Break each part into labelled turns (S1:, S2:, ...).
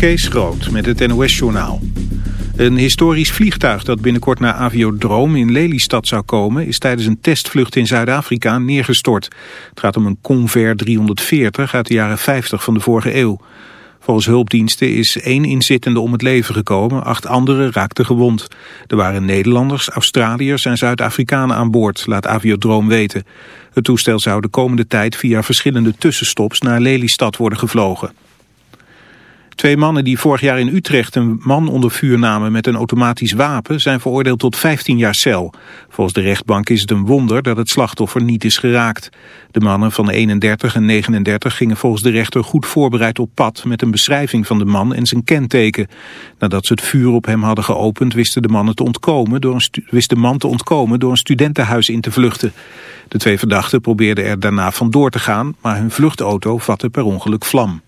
S1: Kees Groot met het NOS-journaal. Een historisch vliegtuig dat binnenkort naar Aviodroom in Lelystad zou komen... is tijdens een testvlucht in Zuid-Afrika neergestort. Het gaat om een Convair 340 uit de jaren 50 van de vorige eeuw. Volgens hulpdiensten is één inzittende om het leven gekomen, acht anderen raakten gewond. Er waren Nederlanders, Australiërs en Zuid-Afrikanen aan boord, laat Aviodroom weten. Het toestel zou de komende tijd via verschillende tussenstops naar Lelystad worden gevlogen. Twee mannen die vorig jaar in Utrecht een man onder vuur namen met een automatisch wapen zijn veroordeeld tot 15 jaar cel. Volgens de rechtbank is het een wonder dat het slachtoffer niet is geraakt. De mannen van 31 en 39 gingen volgens de rechter goed voorbereid op pad met een beschrijving van de man en zijn kenteken. Nadat ze het vuur op hem hadden geopend wisten de, mannen te ontkomen door een de man te ontkomen door een studentenhuis in te vluchten. De twee verdachten probeerden er daarna vandoor te gaan, maar hun vluchtauto vatte per ongeluk vlam.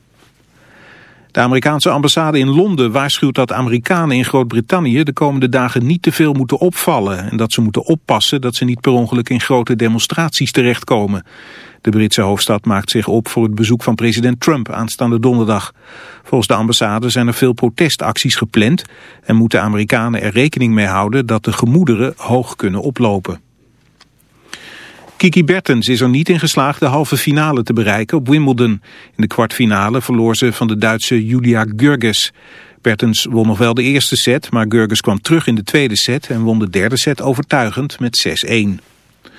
S1: De Amerikaanse ambassade in Londen waarschuwt dat Amerikanen in Groot-Brittannië de komende dagen niet te veel moeten opvallen en dat ze moeten oppassen dat ze niet per ongeluk in grote demonstraties terechtkomen. De Britse hoofdstad maakt zich op voor het bezoek van president Trump aanstaande donderdag. Volgens de ambassade zijn er veel protestacties gepland en moeten Amerikanen er rekening mee houden dat de gemoederen hoog kunnen oplopen. Kiki Bertens is er niet in geslaagd de halve finale te bereiken op Wimbledon. In de kwartfinale verloor ze van de Duitse Julia Gurges. Bertens won nog wel de eerste set, maar Gurges kwam terug in de tweede set en won de derde set overtuigend met 6-1.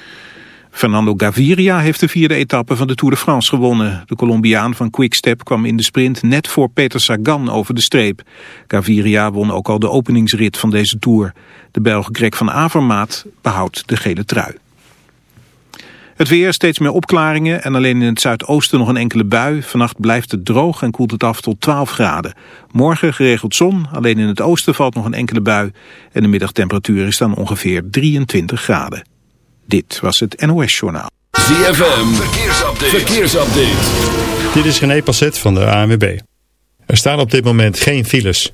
S1: Fernando Gaviria heeft de vierde etappe van de Tour de France gewonnen. De Colombiaan van Quickstep kwam in de sprint net voor Peter Sagan over de streep. Gaviria won ook al de openingsrit van deze Tour. De Belg Greg van Avermaat behoudt de gele trui. Het weer, steeds meer opklaringen en alleen in het zuidoosten nog een enkele bui. Vannacht blijft het droog en koelt het af tot 12 graden. Morgen geregeld zon, alleen in het oosten valt nog een enkele bui. En de middagtemperatuur is dan ongeveer 23 graden. Dit was het NOS Journaal.
S2: ZFM, verkeersupdate. verkeersupdate.
S3: Dit is René Passet van de ANWB. Er staan op dit moment geen files.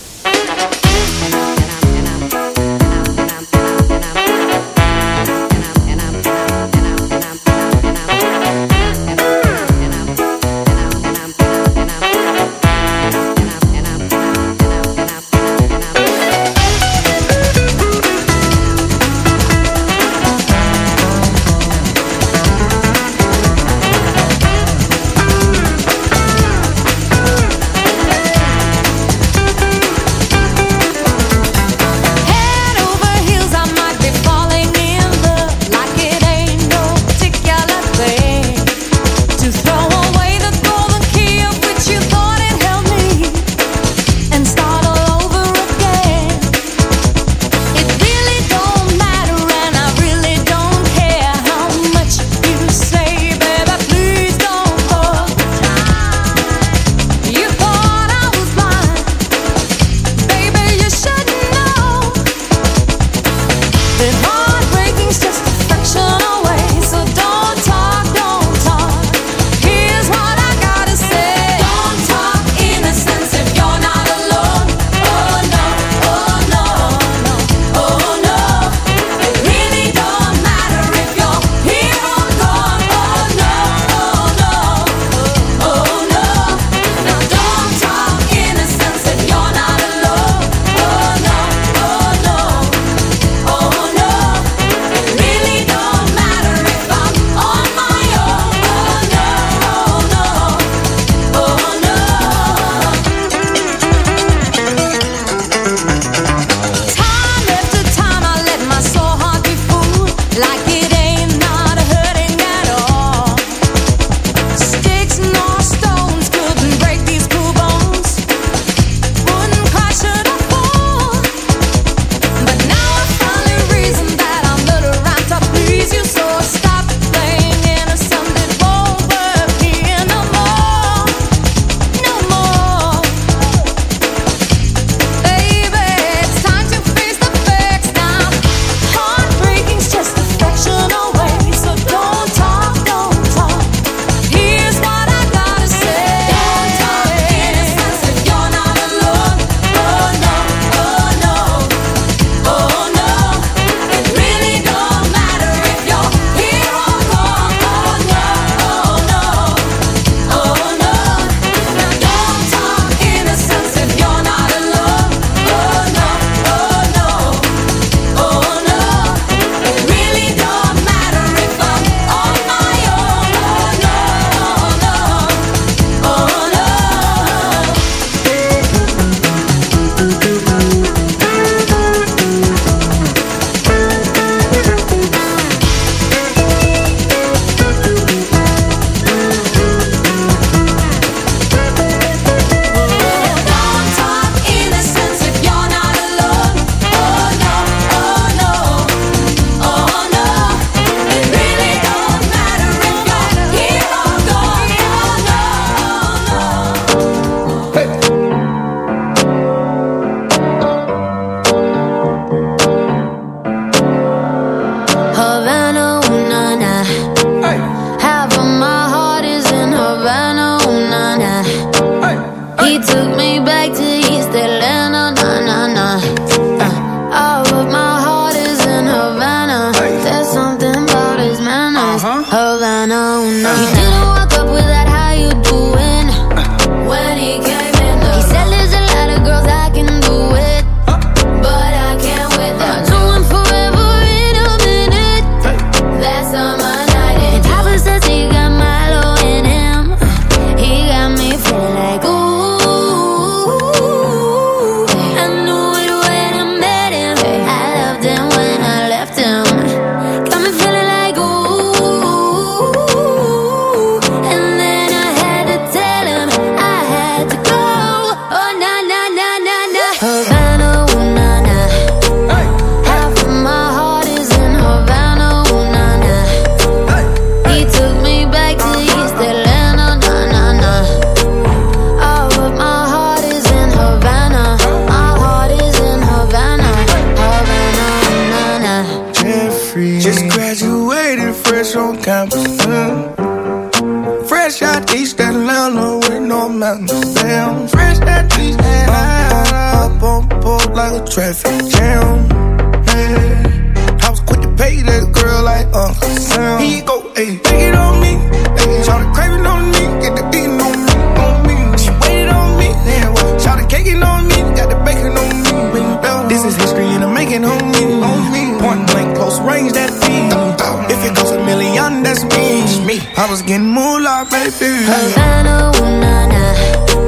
S4: me. I was getting moolah, baby.
S5: Havana, ooh.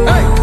S2: Hey.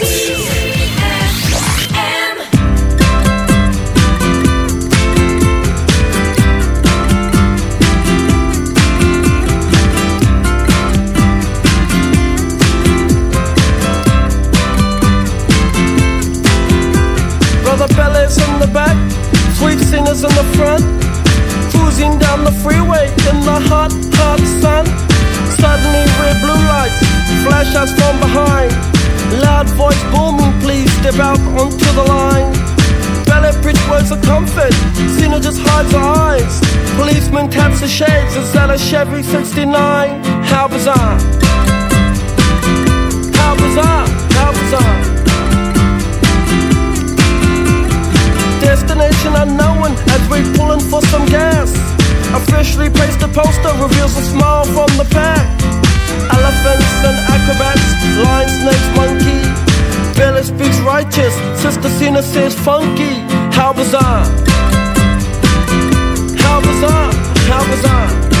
S6: the innocence er funky. How was I? How
S7: was I? How was I?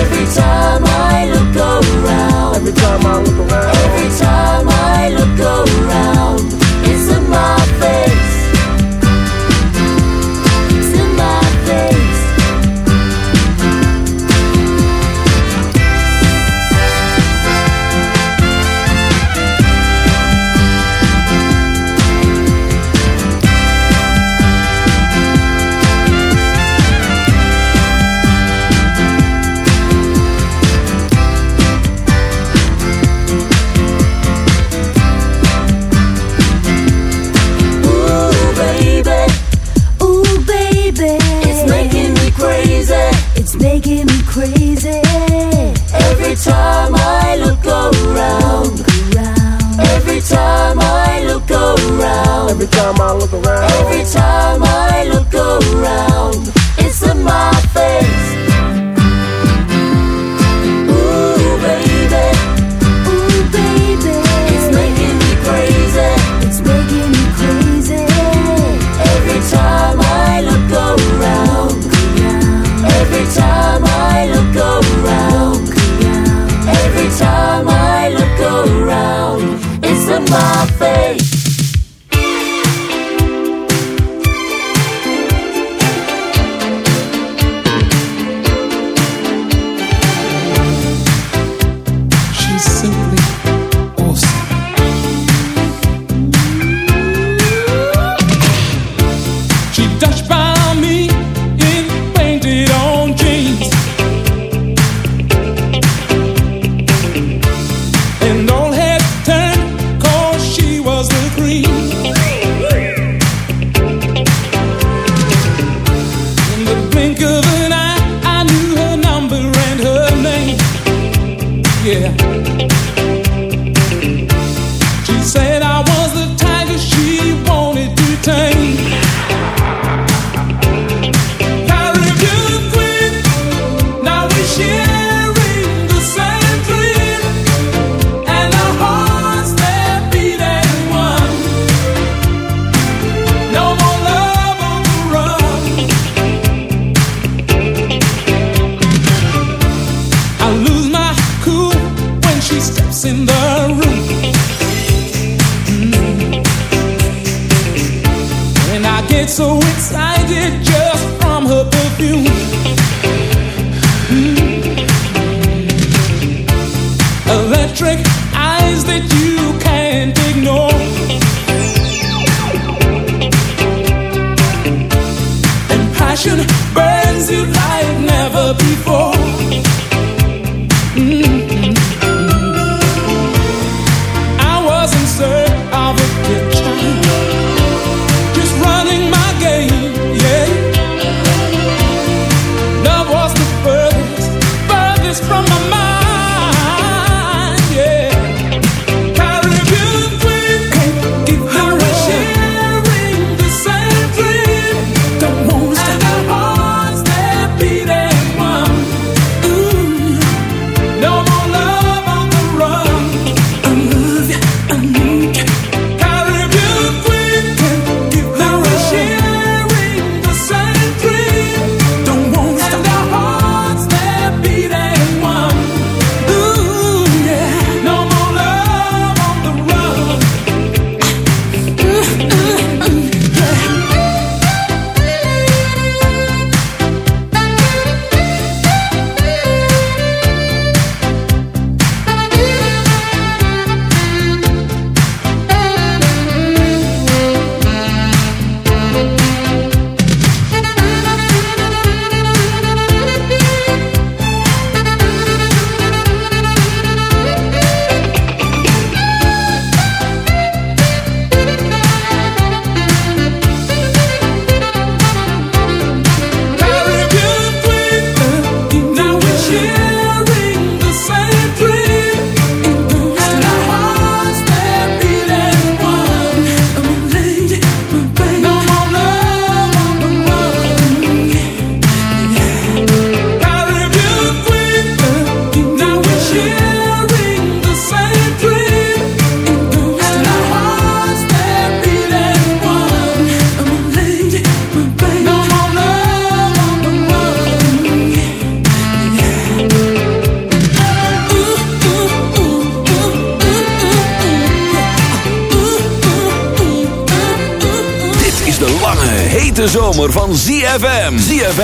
S7: Every time I look around, every time I look around.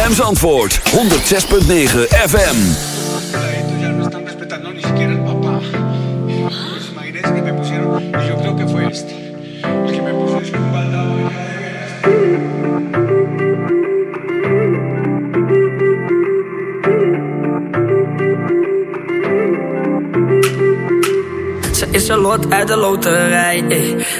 S2: ZFM's antwoord, 106.9 FM.
S8: Ze is een lot uit de loterij. eh.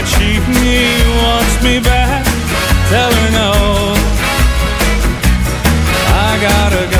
S9: That she wants me back, tell her no. I gotta go.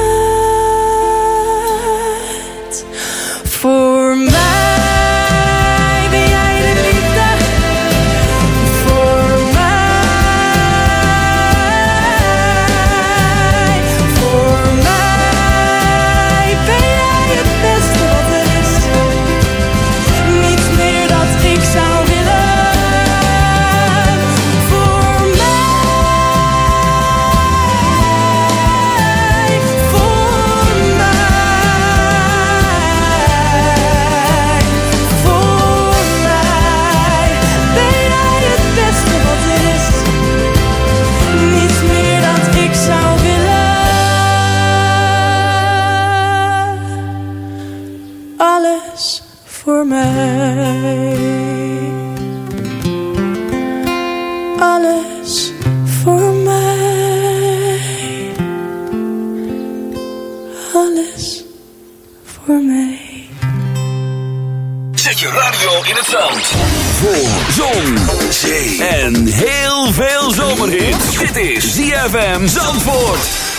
S10: Is
S2: ZFM Zandvoort.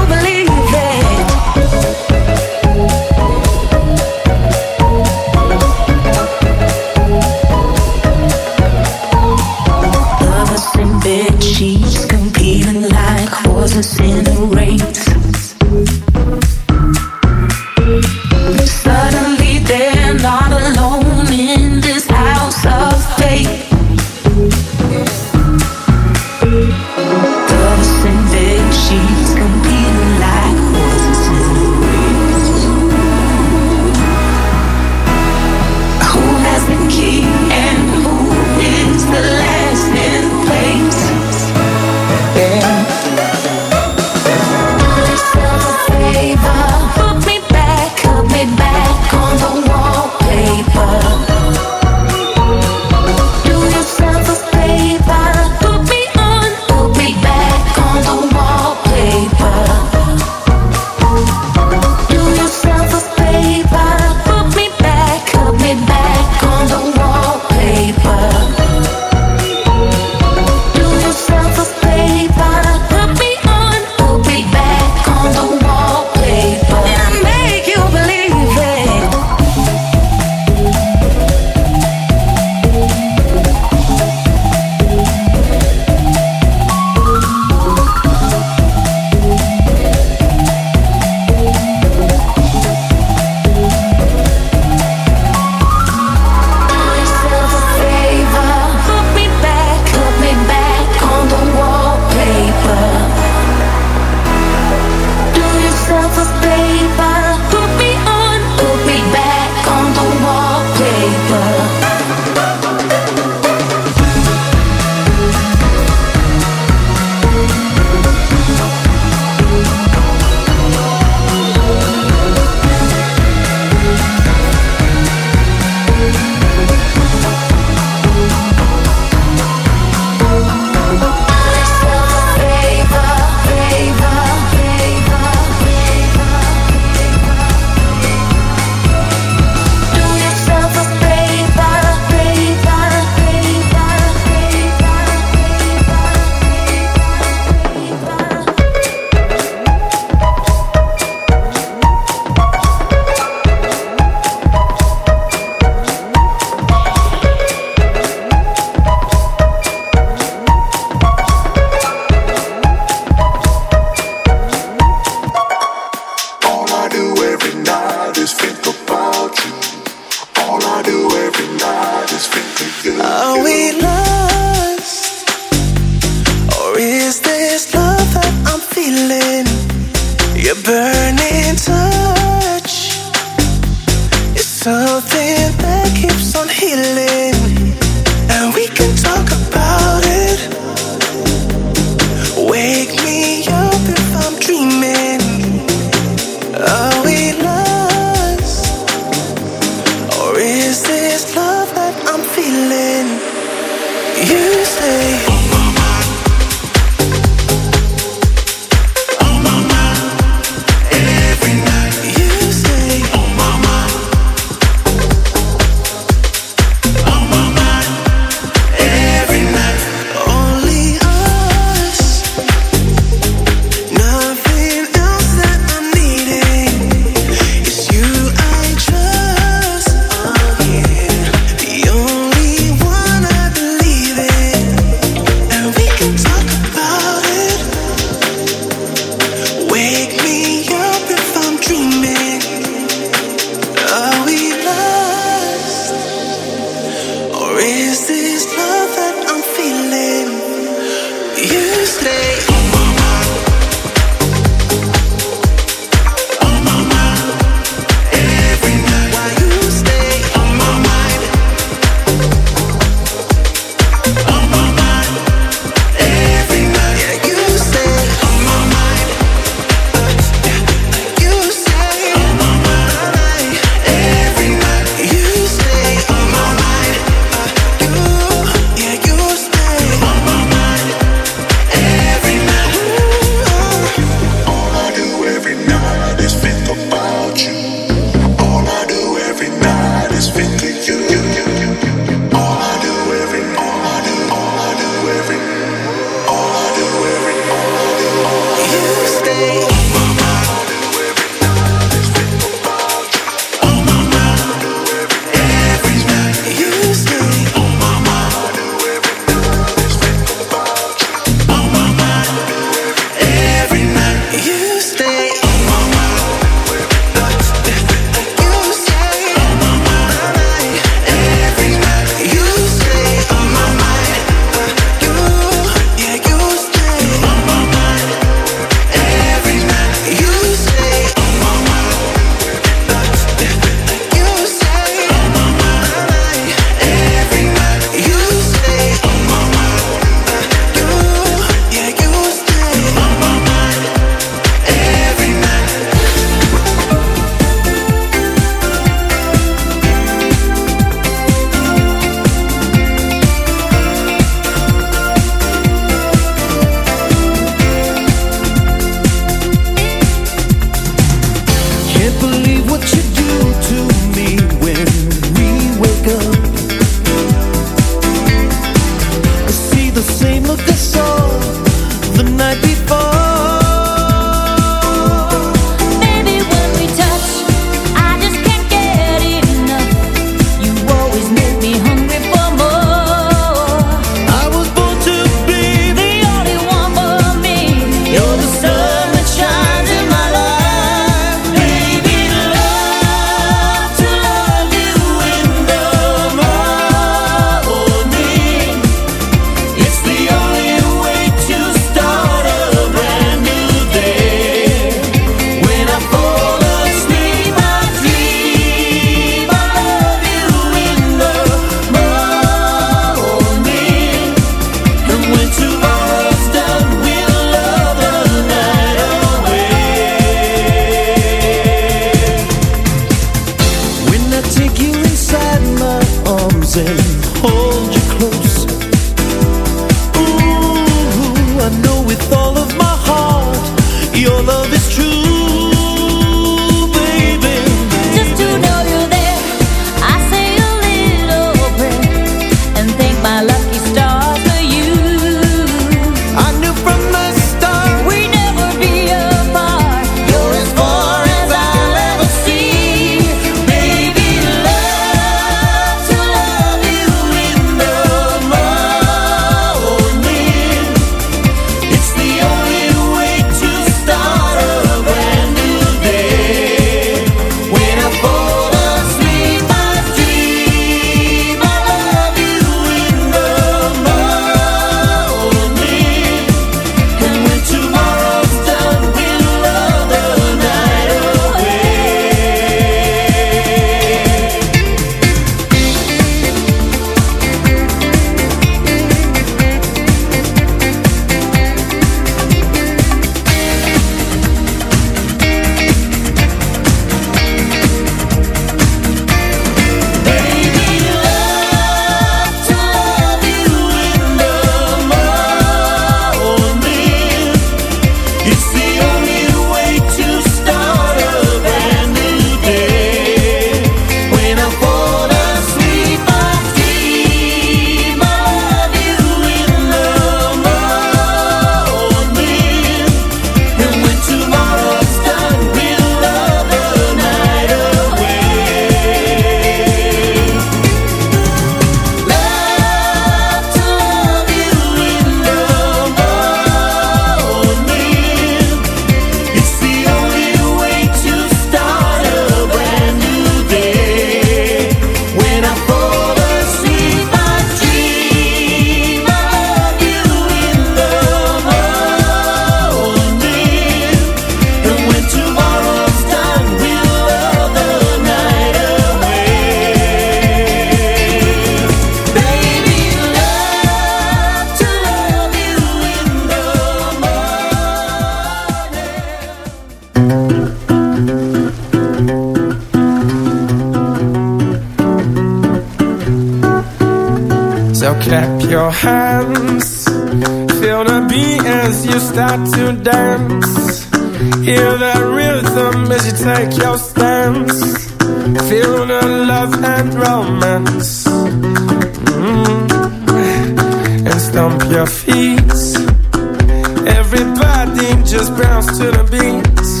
S11: to the
S12: beats.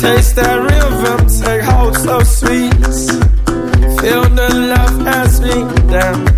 S12: Taste that rhythm. take hold so sweet. Feel the love as me down.